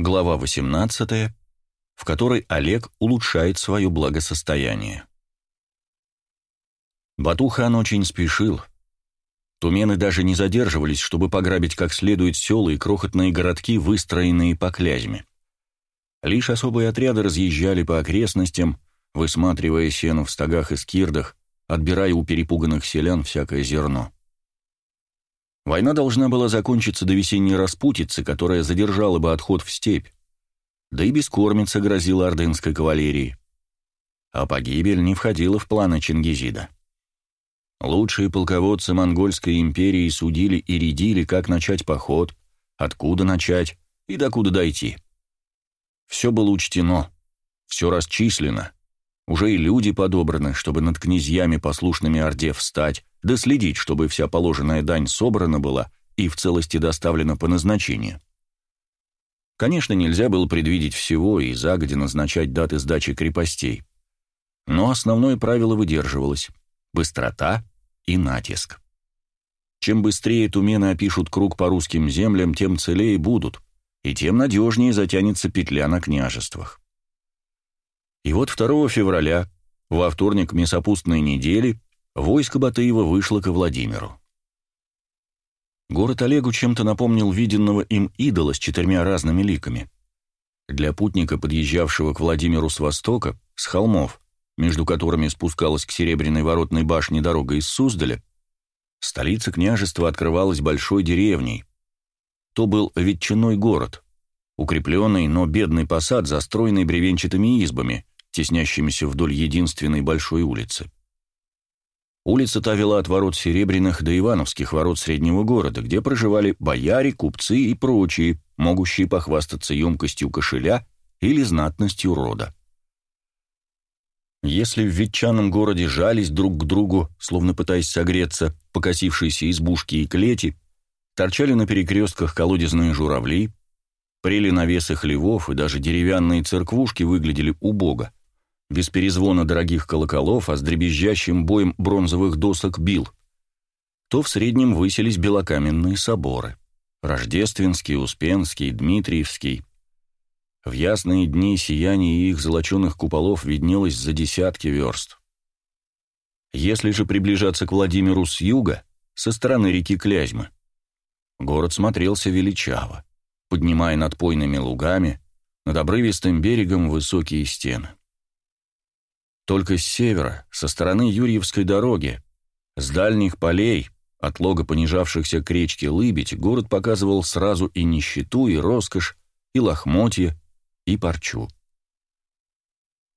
Глава 18, в которой Олег улучшает свое благосостояние. Батухан очень спешил. Тумены даже не задерживались, чтобы пограбить как следует села и крохотные городки, выстроенные по клязьме. Лишь особые отряды разъезжали по окрестностям, высматривая сено в стогах и скирдах, отбирая у перепуганных селян всякое зерно. Война должна была закончиться до весенней распутицы, которая задержала бы отход в степь. Да и бескормица грозила ордынской кавалерии. А погибель не входила в планы Чингизида. Лучшие полководцы Монгольской империи судили и рядили, как начать поход, откуда начать и докуда дойти. Все было учтено, все расчислено. Уже и люди подобраны, чтобы над князьями послушными Орде встать, да следить, чтобы вся положенная дань собрана была и в целости доставлена по назначению. Конечно, нельзя было предвидеть всего и загодя назначать даты сдачи крепостей. Но основное правило выдерживалось – быстрота и натиск. Чем быстрее тумены опишут круг по русским землям, тем целее будут, и тем надежнее затянется петля на княжествах. И вот 2 февраля, во вторник месопустной недели, войско Батыева вышло ко Владимиру. Город Олегу чем-то напомнил виденного им идола с четырьмя разными ликами. Для путника, подъезжавшего к Владимиру с востока, с холмов, между которыми спускалась к Серебряной воротной башне дорога из Суздаля, столица княжества открывалась большой деревней. То был ветчиной город, укрепленный, но бедный посад, застроенный бревенчатыми избами, теснящимися вдоль единственной большой улицы. Улица та вела от ворот Серебряных до Ивановских ворот среднего города, где проживали бояре, купцы и прочие, могущие похвастаться емкостью кошеля или знатностью рода. Если в ветчаном городе жались друг к другу, словно пытаясь согреться, покосившиеся избушки и клети, торчали на перекрестках колодезные журавли, прели навесы хлевов и даже деревянные церквушки выглядели убого без перезвона дорогих колоколов, а с дребезжащим боем бронзовых досок бил, то в среднем высились белокаменные соборы – Рождественский, Успенский, Дмитриевский. В ясные дни сияние их золоченых куполов виднелось за десятки верст. Если же приближаться к Владимиру с юга, со стороны реки Клязьмы, город смотрелся величаво, поднимая над пойными лугами, над обрывистым берегом высокие стены. Только с севера, со стороны Юрьевской дороги, с дальних полей, от лога понижавшихся к речке Лыбедь, город показывал сразу и нищету, и роскошь, и лохмотье, и парчу.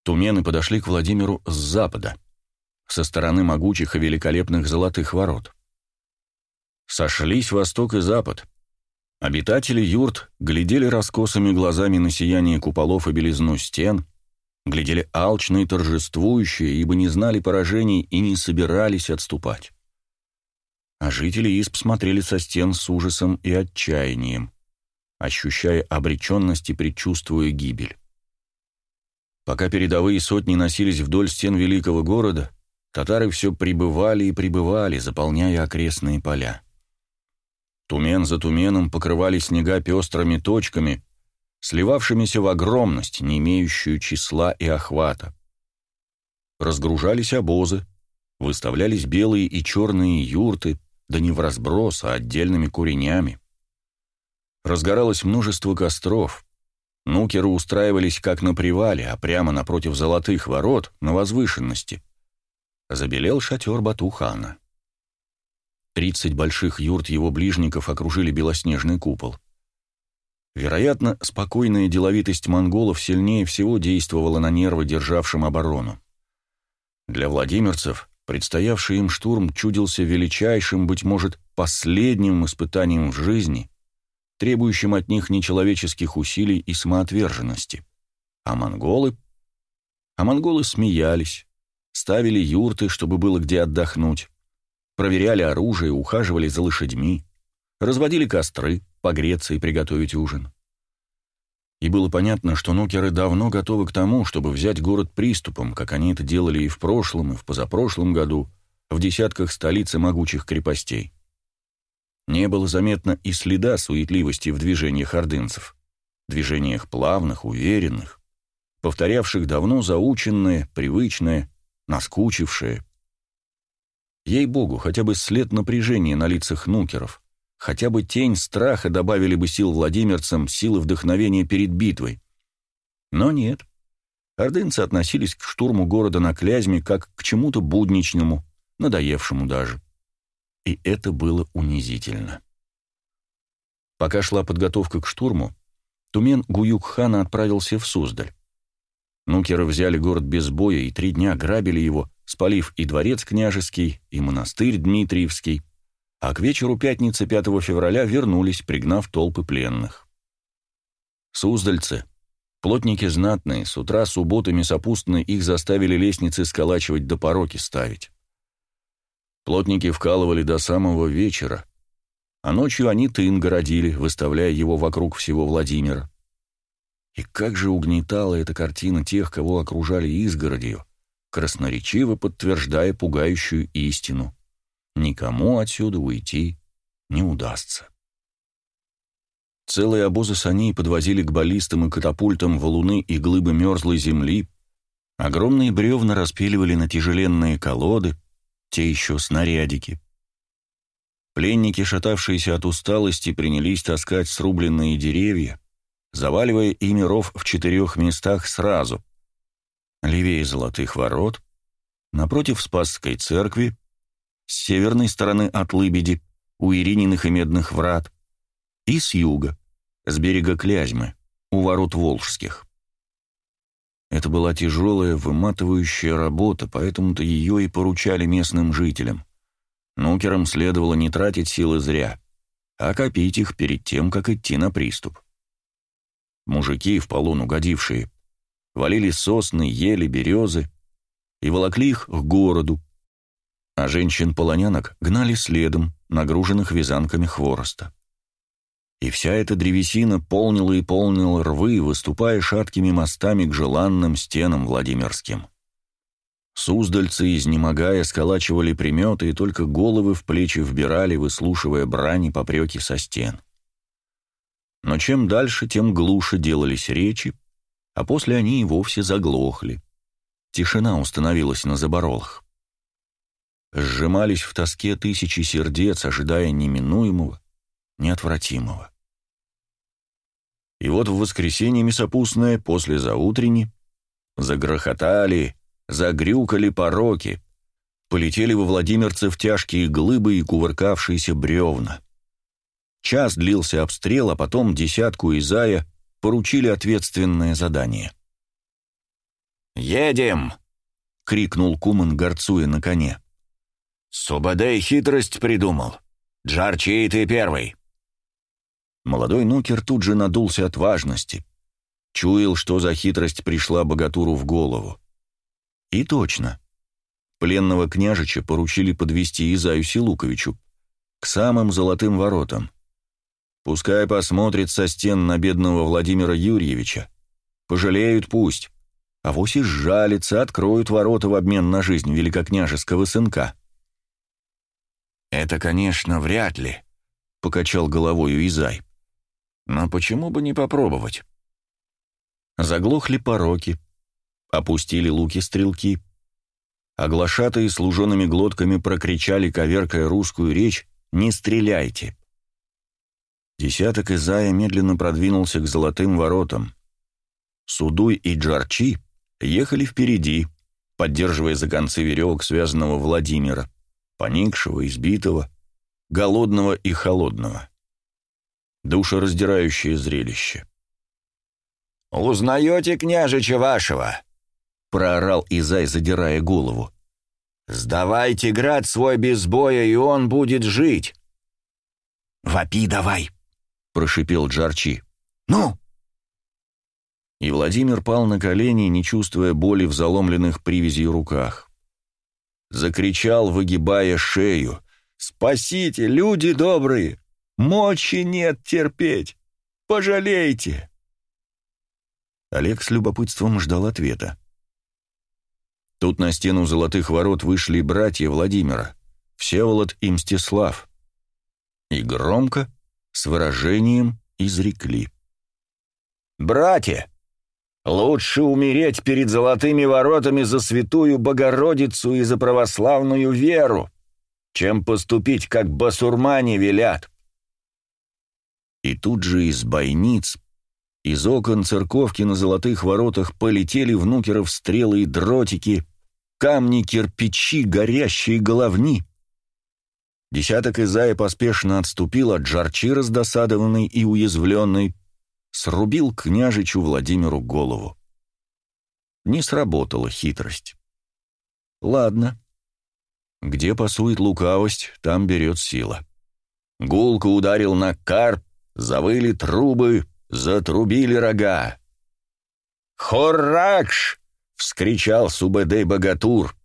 Тумены подошли к Владимиру с запада, со стороны могучих и великолепных золотых ворот. Сошлись восток и запад. Обитатели юрт глядели раскосыми глазами на сияние куполов и белизну стен, глядели алчные, торжествующие, ибо не знали поражений и не собирались отступать. А жители Исп смотрели со стен с ужасом и отчаянием, ощущая обреченность и предчувствуя гибель. Пока передовые сотни носились вдоль стен великого города, татары все прибывали и прибывали, заполняя окрестные поля. Тумен за туменом покрывали снега пестрыми точками, сливавшимися в огромность, не имеющую числа и охвата. Разгружались обозы, выставлялись белые и черные юрты, да не в разброс, а отдельными куренями. Разгоралось множество костров. Нукеры устраивались как на привале, а прямо напротив золотых ворот, на возвышенности. Забелел шатер Батухана. Тридцать больших юрт его ближников окружили белоснежный купол. Вероятно, спокойная деловитость монголов сильнее всего действовала на нервы, державшим оборону. Для владимирцев предстоявший им штурм чудился величайшим, быть может, последним испытанием в жизни, требующим от них нечеловеческих усилий и самоотверженности. А монголы? А монголы смеялись, ставили юрты, чтобы было где отдохнуть, проверяли оружие, ухаживали за лошадьми, разводили костры, погреться и приготовить ужин. И было понятно, что нокеры давно готовы к тому, чтобы взять город приступом, как они это делали и в прошлом, и в позапрошлом году, в десятках столиц и могучих крепостей. Не было заметно и следа суетливости в движениях ордынцев. движениях плавных, уверенных, повторявших давно заученное, привычное, наскучившее. Ей-богу, хотя бы след напряжения на лицах нукеров, хотя бы тень страха добавили бы сил владимирцам, силы вдохновения перед битвой. Но нет. Ордынцы относились к штурму города на Клязьме как к чему-то будничному, надоевшему даже. И это было унизительно. Пока шла подготовка к штурму, Тумен Гуюк-хана отправился в Суздаль. Нукеры взяли город без боя и три дня грабили его, спалив и дворец княжеский, и монастырь Дмитриевский, а к вечеру пятницы 5 февраля вернулись, пригнав толпы пленных. Суздальцы, плотники знатные, с утра субботами сопутственно их заставили лестницы сколачивать до пороки ставить. Плотники вкалывали до самого вечера, а ночью они тын городили, выставляя его вокруг всего Владимира. И как же угнетала эта картина тех, кого окружали изгородью, красноречиво подтверждая пугающую истину. Никому отсюда уйти не удастся. Целые обозы саней подвозили к баллистам и катапультам валуны и глыбы мерзлой земли, огромные бревна распиливали на тяжеленные колоды, те еще снарядики. Пленники, шатавшиеся от усталости, принялись таскать срубленные деревья, заваливая ими ров в четырех местах сразу. Левее Золотых ворот, напротив Спасской церкви, с северной стороны от Лыбеди, у Ирининых и Медных врат, и с юга, с берега Клязьмы, у ворот Волжских. Это была тяжелая, выматывающая работа, поэтому-то ее и поручали местным жителям. Нукерам следовало не тратить силы зря, а копить их перед тем, как идти на приступ. Мужики, в полон угодившие, валили сосны, ели березы и волокли их к городу, а женщин-полонянок гнали следом, нагруженных вязанками хвороста. И вся эта древесина полнила и полнила рвы, выступая шаткими мостами к желанным стенам Владимирским. Суздальцы, изнемогая, сколачивали приметы и только головы в плечи вбирали, выслушивая брани попреки со стен. Но чем дальше, тем глуше делались речи, а после они и вовсе заглохли. Тишина установилась на заборолах. Сжимались в тоске тысячи сердец, ожидая неминуемого, неотвратимого. И вот в воскресенье мясопустное, после заутрени, загрохотали, загрюкали пороки, полетели во Владимирцев тяжкие глыбы и кувыркавшиеся бревна. Час длился обстрел, а потом десятку Изая поручили ответственное задание. «Едем!» — крикнул Куман, горцуя на коне. «Субадей хитрость придумал. Джарчи, ты первый!» Молодой нукер тут же надулся от важности. Чуял, что за хитрость пришла богатуру в голову. И точно. Пленного княжича поручили подвести Изаю Силуковичу к самым золотым воротам. Пускай посмотрит со стен на бедного Владимира Юрьевича. Пожалеют пусть. А вось и сжалится, откроют ворота в обмен на жизнь великокняжеского сынка. «Это, конечно, вряд ли», — покачал головою Изай. «Но почему бы не попробовать?» Заглохли пороки, опустили луки-стрелки. Оглашатые служенными глотками прокричали, коверкая русскую речь, «Не стреляйте!» Десяток Изая медленно продвинулся к золотым воротам. Судуй и Джарчи ехали впереди, поддерживая за концы веревок связанного Владимира, поникшего, избитого, голодного и холодного. Душераздирающее зрелище. «Узнаете княжича вашего?» — проорал Изай, задирая голову. «Сдавайте град свой без боя, и он будет жить!» «Вопи давай!» — прошипел Джарчи. «Ну!» И Владимир пал на колени, не чувствуя боли в заломленных привязей руках. Закричал, выгибая шею. «Спасите, люди добрые! Мочи нет терпеть! Пожалейте!» Олег с любопытством ждал ответа. Тут на стену золотых ворот вышли братья Владимира, Всеволод и Мстислав. И громко, с выражением, изрекли. братья, лучше умереть перед золотыми воротами за святую Богородицу и за православную веру, чем поступить, как басурмане велят. И тут же из бойниц, из окон церковки на золотых воротах полетели в нукеров стрелы и дротики, камни, кирпичи, горящие головни. Десяток Изая поспешно отступил от жарчи раздосадованный и уязвленный, срубил княжичу Владимиру голову. Не сработала хитрость. Ладно. Где пасует лукавость, там берет сила. Гулко ударил на карп, завыли трубы, затрубили рога. «Хорракш!» — вскричал Субэдэй Богатур.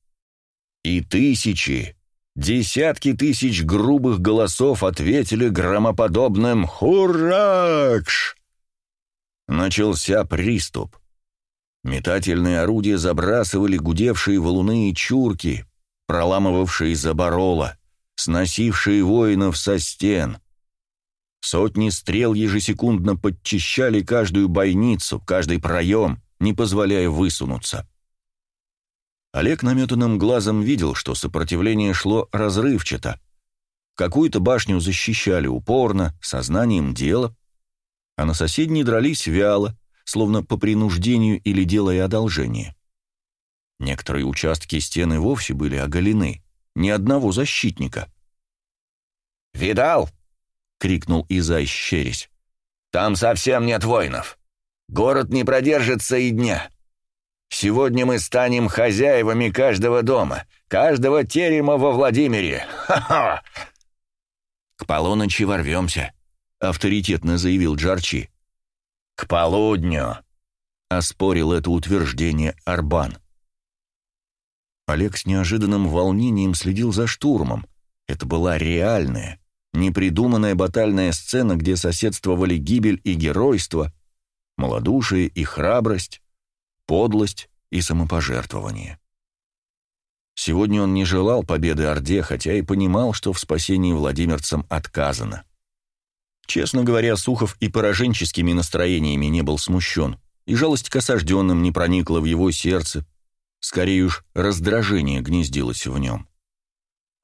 И тысячи, десятки тысяч грубых голосов ответили громоподобным «Хуракш!». Начался приступ. Метательные орудия забрасывали гудевшие валуны и чурки, проламывавшие заборола, сносившие воинов со стен. Сотни стрел ежесекундно подчищали каждую бойницу, каждый проем, не позволяя высунуться. Олег наметанным глазом видел, что сопротивление шло разрывчато. Какую-то башню защищали упорно, сознанием дела, а на соседней дрались вяло, словно по принуждению или делая одолжение. Некоторые участки стены вовсе были оголены, ни одного защитника. «Видал?» — крикнул Изай, щерясь. «Там совсем нет воинов. Город не продержится и дня. Сегодня мы станем хозяевами каждого дома, каждого терема во Владимире. Ха-ха!» «К полуночи ворвемся», — авторитетно заявил Джарчи. «К полудню», — оспорил это утверждение Арбан. Олег с неожиданным волнением следил за штурмом. Это была реальная, непридуманная батальная сцена, где соседствовали гибель и геройство, малодушие и храбрость, подлость и самопожертвование. Сегодня он не желал победы Орде, хотя и понимал, что в спасении владимирцам отказано. Честно говоря, Сухов и пораженческими настроениями не был смущен, и жалость к осажденным не проникла в его сердце, скорее уж раздражение гнездилось в нем.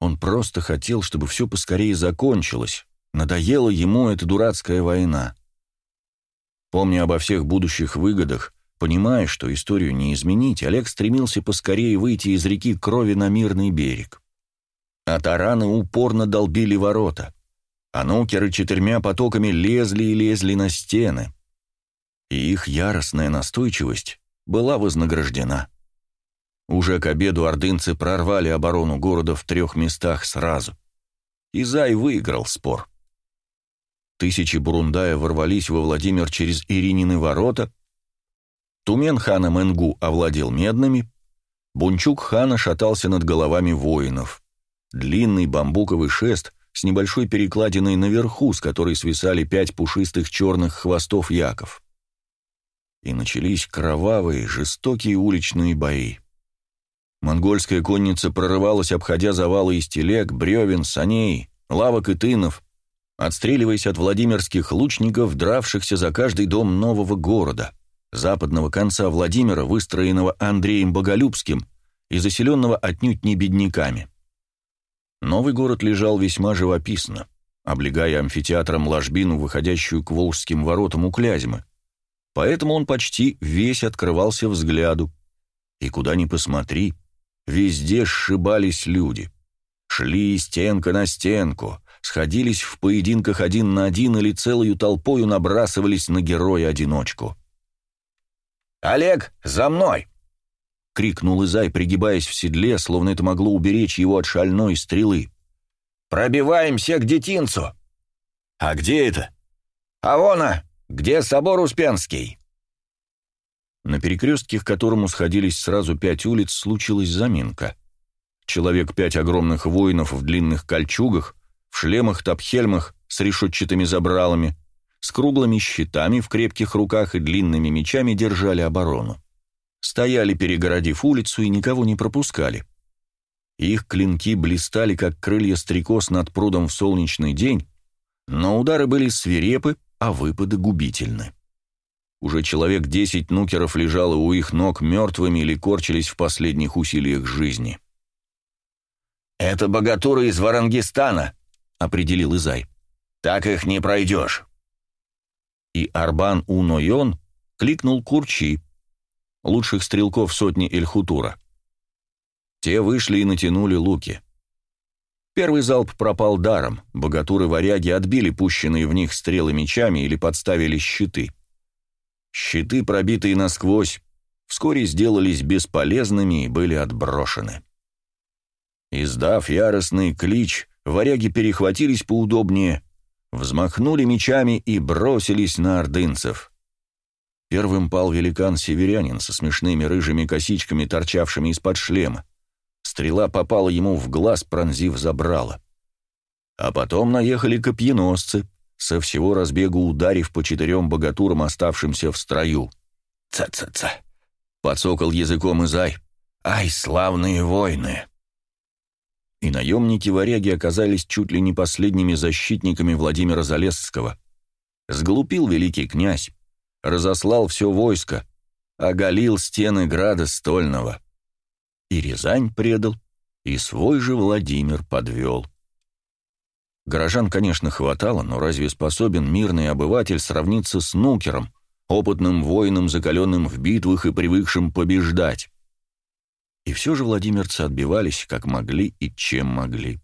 Он просто хотел, чтобы все поскорее закончилось. Надоела ему эта дурацкая война. Помня обо всех будущих выгодах, понимая, что историю не изменить, Олег стремился поскорее выйти из реки крови на мирный берег. А тараны упорно долбили ворота, а нукеры четырьмя потоками лезли и лезли на стены. И их яростная настойчивость была вознаграждена. Уже к обеду ордынцы прорвали оборону города в трех местах сразу. И Зай выиграл спор. Тысячи Бурундая ворвались во Владимир через Иринины ворота, Тумен хана Менгу овладел медными, Бунчук хана шатался над головами воинов. Длинный бамбуковый шест с небольшой перекладиной наверху, с которой свисали пять пушистых черных хвостов яков. И начались кровавые, жестокие уличные бои. Монгольская конница прорывалась, обходя завалы из телег, бревен, саней, лавок и тынов, отстреливаясь от владимирских лучников, дравшихся за каждый дом нового города, западного конца Владимира, выстроенного Андреем Боголюбским и заселенного отнюдь не бедняками. Новый город лежал весьма живописно, облегая амфитеатром ложбину, выходящую к Волжским воротам у Клязьмы, поэтому он почти весь открывался взгляду, и куда ни посмотри, Везде сшибались люди. Шли стенка на стенку, сходились в поединках один на один или целую толпою набрасывались на героя-одиночку. «Олег, за мной!» — крикнул Изай, пригибаясь в седле, словно это могло уберечь его от шальной стрелы. «Пробиваемся к детинцу!» «А где это?» «А вон, а, где собор Успенский?» На перекрестке, к которому сходились сразу пять улиц, случилась заминка. Человек пять огромных воинов в длинных кольчугах, в шлемах-топхельмах с решетчатыми забралами, с круглыми щитами в крепких руках и длинными мечами держали оборону. Стояли, перегородив улицу, и никого не пропускали. Их клинки блистали, как крылья стрекоз над прудом в солнечный день, но удары были свирепы, а выпады губительны. Уже человек десять нукеров лежало у их ног мертвыми или корчились в последних усилиях жизни. «Это богатуры из Варангистана», — определил Изай. «Так их не пройдешь». И Арбан Унойон кликнул Курчи, лучших стрелков сотни Эльхутура. Те вышли и натянули луки. Первый залп пропал даром, богатуры-варяги отбили пущенные в них стрелы мечами или подставили щиты. Щиты, пробитые насквозь, вскоре сделались бесполезными и были отброшены. Издав яростный клич, варяги перехватились поудобнее, взмахнули мечами и бросились на ордынцев. Первым пал великан-северянин со смешными рыжими косичками, торчавшими из-под шлема. Стрела попала ему в глаз, пронзив забрало. А потом наехали копьеносцы, со всего разбегу ударив по четырем богатурам, оставшимся в строю. «Ца-ца-ца!» — подсокал языком Изай. «Ай, славные войны!» И наемники-варяги оказались чуть ли не последними защитниками Владимира Залесского. Сглупил великий князь, разослал все войско, оголил стены града Стольного. И Рязань предал, и свой же Владимир подвел. Горожан, конечно, хватало, но разве способен мирный обыватель сравниться с Нукером, опытным воином, закаленным в битвах и привыкшим побеждать? И все же владимирцы отбивались, как могли и чем могли,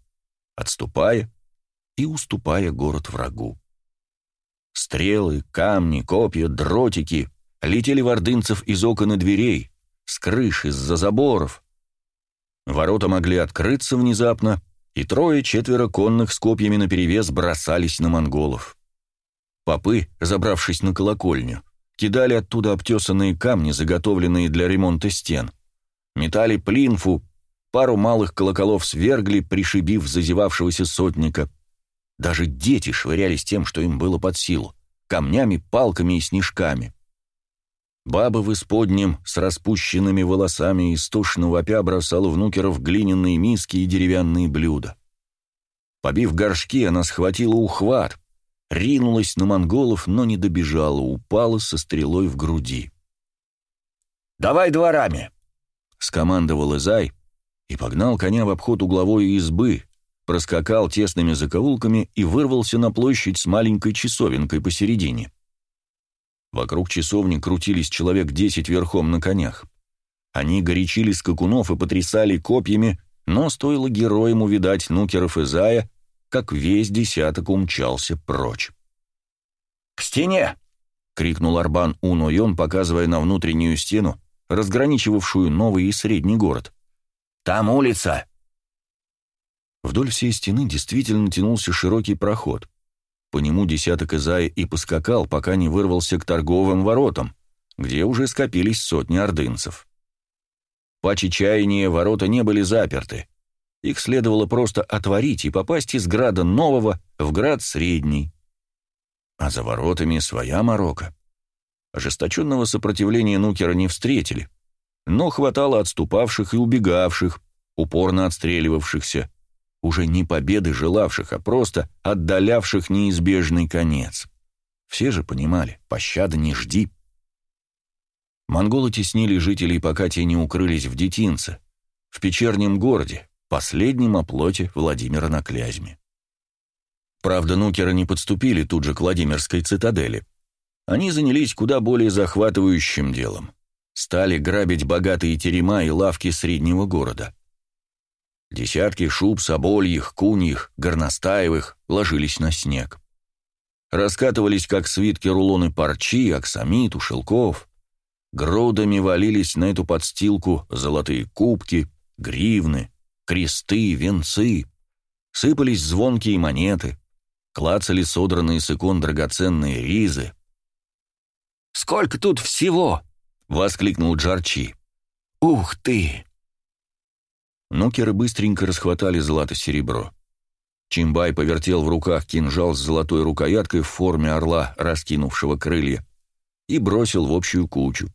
отступая и уступая город врагу. Стрелы, камни, копья, дротики летели в ордынцев из окон и дверей, с крыш, из-за заборов. Ворота могли открыться внезапно, и трое-четверо конных с копьями наперевес бросались на монголов. Попы, забравшись на колокольню, кидали оттуда обтесанные камни, заготовленные для ремонта стен. Метали плинфу, пару малых колоколов свергли, пришибив зазевавшегося сотника. Даже дети швырялись тем, что им было под силу — камнями, палками и снежками. Баба в исподнем с распущенными волосами истошно вопя бросала внукеров глиняные миски и деревянные блюда. Побив горшки, она схватила ухват, ринулась на монголов, но не добежала, упала со стрелой в груди. «Давай дворами!» — скомандовал Изай и погнал коня в обход угловой избы, проскакал тесными закоулками и вырвался на площадь с маленькой часовенкой посередине. Вокруг часовни крутились человек десять верхом на конях. Они горячили скакунов и потрясали копьями, но стоило героям увидать нукеров и зая, как весь десяток умчался прочь. «К стене!» — крикнул Арбан Унойон, показывая на внутреннюю стену, разграничивавшую новый и средний город. «Там улица!» Вдоль всей стены действительно тянулся широкий проход. По нему десяток Изая и поскакал, пока не вырвался к торговым воротам, где уже скопились сотни ордынцев. По чаяния ворота не были заперты. Их следовало просто отворить и попасть из града Нового в град Средний. А за воротами своя морока. Ожесточенного сопротивления Нукера не встретили, но хватало отступавших и убегавших, упорно отстреливавшихся, уже не победы желавших, а просто отдалявших неизбежный конец. Все же понимали, пощады не жди. Монголы теснили жителей, пока те не укрылись в детинце, в печернем городе, последнем оплоте Владимира на Клязьме. Правда, нукеры не подступили тут же к Владимирской цитадели. Они занялись куда более захватывающим делом. Стали грабить богатые терема и лавки среднего города. Десятки шуб собольих, куньих, горностаевых ложились на снег. Раскатывались, как свитки рулоны парчи, аксамиту, шелков. Грудами валились на эту подстилку золотые кубки, гривны, кресты, венцы. Сыпались звонкие монеты, клацали содранные с икон драгоценные ризы. «Сколько тут всего!» — воскликнул Джарчи. «Ух ты!» Нокеры быстренько расхватали злато-серебро. Чимбай повертел в руках кинжал с золотой рукояткой в форме орла, раскинувшего крылья, и бросил в общую кучу.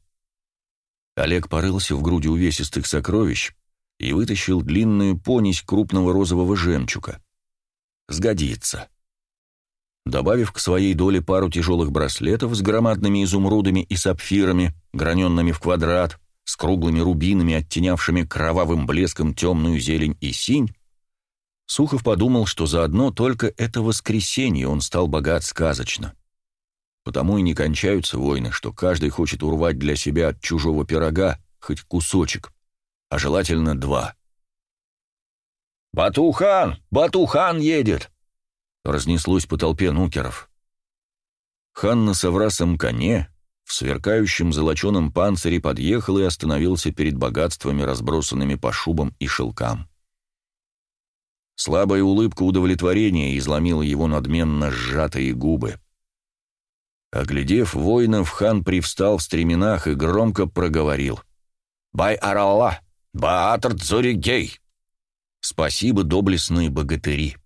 Олег порылся в груди увесистых сокровищ и вытащил длинную понись крупного розового жемчуга. Сгодится. добавив к своей доле пару тяжелых браслетов с громадными изумрудами и сапфирами, граненными в квадрат, с круглыми рубинами, оттенявшими кровавым блеском темную зелень и синь, Сухов подумал, что заодно только это воскресенье он стал богат сказочно. Потому и не кончаются войны, что каждый хочет урвать для себя от чужого пирога хоть кусочек, а желательно два. «Батухан! Батухан едет!» Разнеслось по толпе нукеров. Хан на соврасом коне, в сверкающем золоченом панцире подъехал и остановился перед богатствами, разбросанными по шубам и шелкам. Слабая улыбка удовлетворения изломила его надменно сжатые губы. Оглядев воинов, хан привстал в стременах и громко проговорил. «Бай Аралла! Баатр Цуригей!» «Спасибо, доблестные богатыри!»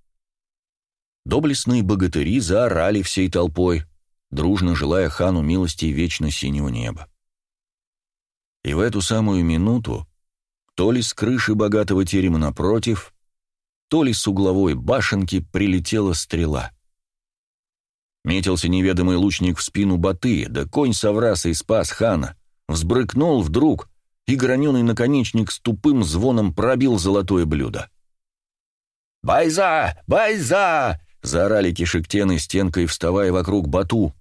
Доблестные богатыри заорали всей толпой, дружно желая хану милости вечно синего неба. И в эту самую минуту то ли с крыши богатого терема напротив, то ли с угловой башенки прилетела стрела. Метился неведомый лучник в спину Баты, да конь Савраса и спас хана, взбрыкнул вдруг, и граненый наконечник с тупым звоном пробил золотое блюдо. «Байза! Байза!» — заорали кишектены стенкой, вставая вокруг Бату.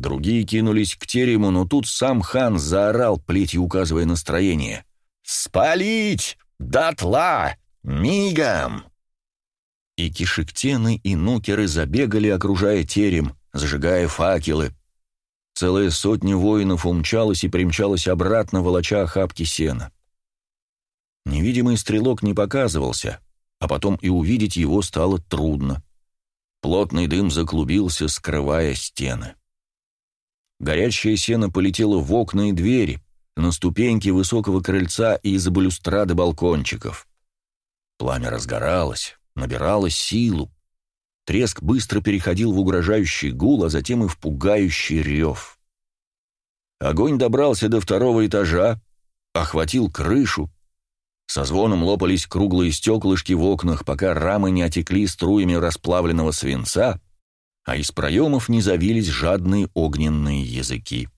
Другие кинулись к терему, но тут сам хан заорал, плетью указывая настроение. «Спалить! Дотла! Мигом!» И кишектены, и нукеры забегали, окружая терем, зажигая факелы. Целая сотня воинов умчалась и примчалась обратно, волоча охапки сена. Невидимый стрелок не показывался, а потом и увидеть его стало трудно. Плотный дым заклубился, скрывая стены. Горячее сено полетело в окна и двери, на ступеньки высокого крыльца и из-за балюстрады балкончиков. Пламя разгоралось, набирало силу. Треск быстро переходил в угрожающий гул, а затем и в пугающий рев. Огонь добрался до второго этажа, охватил крышу. Со звоном лопались круглые стеклышки в окнах, пока рамы не отекли струями расплавленного свинца, а из проемов не завились жадные огненные языки.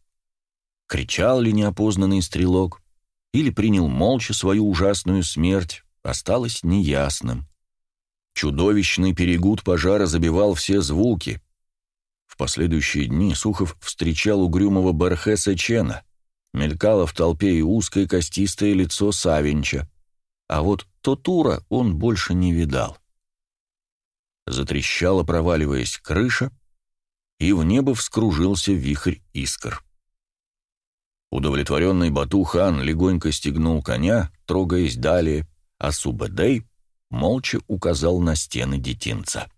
Кричал ли неопознанный стрелок, или принял молча свою ужасную смерть, осталось неясным. Чудовищный перегуд пожара забивал все звуки. В последующие дни Сухов встречал угрюмого Бархеса Чена, мелькало в толпе и узкое костистое лицо Савинча, а вот Тотура он больше не видал. Затрещала, проваливаясь крыша, и в небо вскружился вихрь искр. Удовлетворенный Бату-хан легонько стегнул коня, трогаясь далее, а Субэдэй молча указал на стены детинца.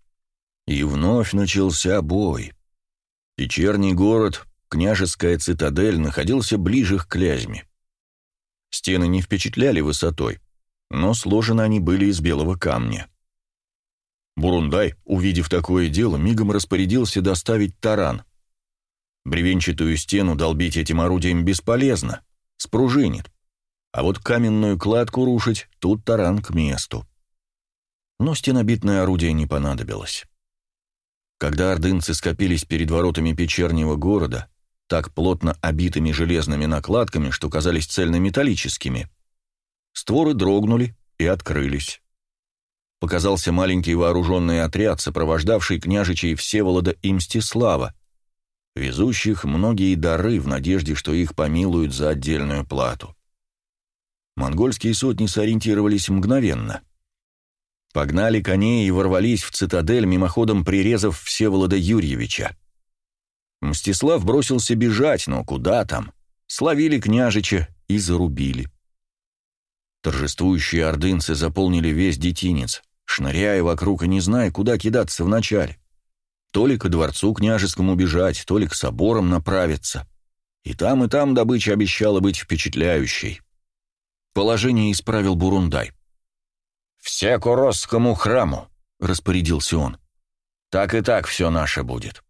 И вновь начался бой. Вечерний город, княжеская цитадель, находился ближе к Клязьме. Стены не впечатляли высотой, но сложены они были из белого камня. Бурундай, увидев такое дело, мигом распорядился доставить таран. Бревенчатую стену долбить этим орудием бесполезно, спружинит. А вот каменную кладку рушить тут таран к месту. Но стенобитное орудие не понадобилось. Когда ордынцы скопились перед воротами печернего города, так плотно обитыми железными накладками, что казались цельнометаллическими, створы дрогнули и открылись. Показался маленький вооруженный отряд, сопровождавший княжичей Всеволода и Мстислава, везущих многие дары в надежде, что их помилуют за отдельную плату. Монгольские сотни сориентировались мгновенно. Погнали коней и ворвались в цитадель, мимоходом прирезав Всеволода Юрьевича. Мстислав бросился бежать, но куда там? Словили княжича и зарубили. Торжествующие ордынцы заполнили весь детинец, шныряя вокруг и не зная, куда кидаться вначале. То ли ко дворцу княжескому бежать, то ли к соборам направиться. И там, и там добыча обещала быть впечатляющей. Положение исправил Бурундай. «Все к Уросскому храму», — распорядился он. «Так и так все наше будет».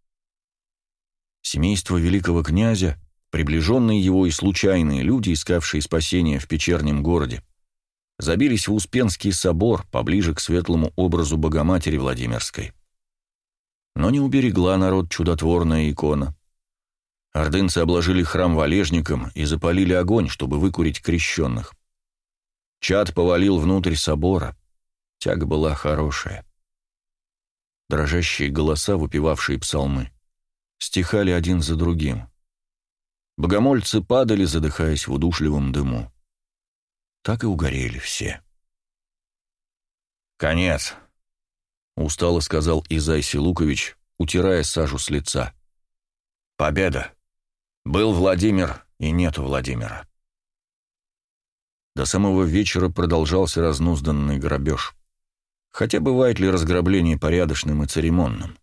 Семейство великого князя, приближенные его и случайные люди, искавшие спасения в печернем городе, забились в Успенский собор, поближе к светлому образу Богоматери Владимирской. Но не уберегла народ чудотворная икона. Ордынцы обложили храм валежником и запалили огонь, чтобы выкурить крещенных. Чад повалил внутрь собора. Тяга была хорошая. Дрожащие голоса, выпивавшие псалмы, стихали один за другим. Богомольцы падали, задыхаясь в удушливом дыму. Так и угорели все. «Конец», — устало сказал Изайси Лукович, утирая сажу с лица. «Победа! Был Владимир, и нету Владимира». До самого вечера продолжался разнузданный грабеж. Хотя бывает ли разграбление порядочным и церемонным?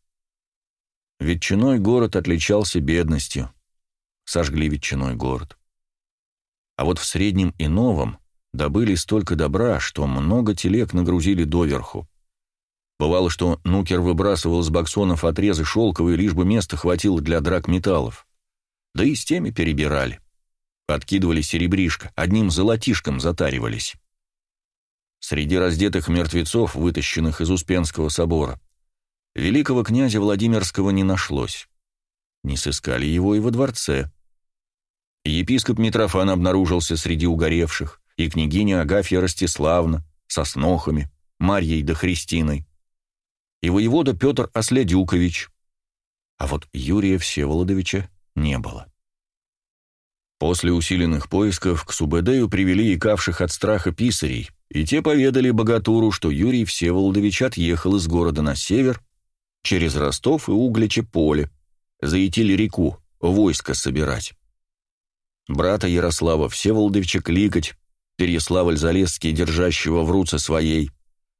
Ветчиной город отличался бедностью. Сожгли ветчиной город. А вот в среднем и новом добыли столько добра, что много телег нагрузили доверху. Бывало, что нукер выбрасывал из баксонов отрезы шелковые, лишь бы места хватило для драк металлов. Да и с теми перебирали. Откидывали серебришко, одним золотишком затаривались. Среди раздетых мертвецов, вытащенных из Успенского собора, великого князя Владимирского не нашлось. Не сыскали его и во дворце. Епископ Митрофан обнаружился среди угоревших, и княгиня Агафья Ростиславна со снохами, Марьей да Христиной, и воевода Петр Ослядюкович. А вот Юрия Всеволодовича не было. После усиленных поисков к Субэдею привели икавших от страха писарей, и те поведали богатуру, что Юрий Всеволодович отъехал из города на север, через Ростов и Угличе поле, заятили реку, войско собирать. Брата Ярослава Всеволодовича кликать, Переславль-Залесский, держащего в руце своей,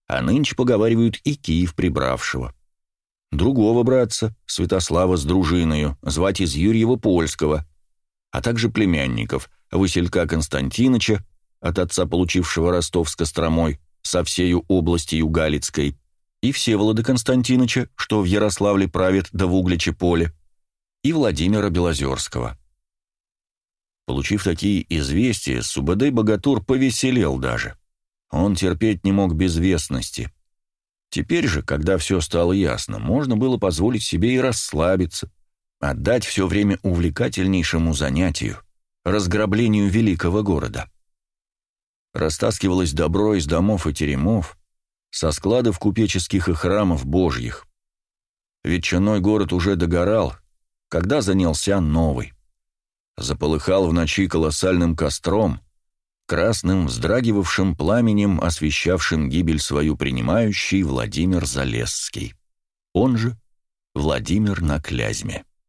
а нынче поговаривают и Киев прибравшего. Другого братца, Святослава с дружиною, звать из Юрьева Польского, а также племянников Василька Константиныча, от отца получившего Ростов с Костромой, со всею областью Галицкой, и Всеволода Константиныча, что в Ярославле правит да в Угличе поле, и Владимира Белозерского. Получив такие известия, Субадей Богатур повеселел даже. Он терпеть не мог безвестности. Теперь же, когда все стало ясно, можно было позволить себе и расслабиться, Отдать все время увлекательнейшему занятию — разграблению великого города. Растаскивалось добро из домов и теремов, со складов купеческих и храмов божьих. Ветчаной город уже догорал, когда занялся новый. Заполыхал в ночи колоссальным костром, красным, вздрагивавшим пламенем, освещавшим гибель свою принимающий Владимир Залесский, он же Владимир на Клязьме.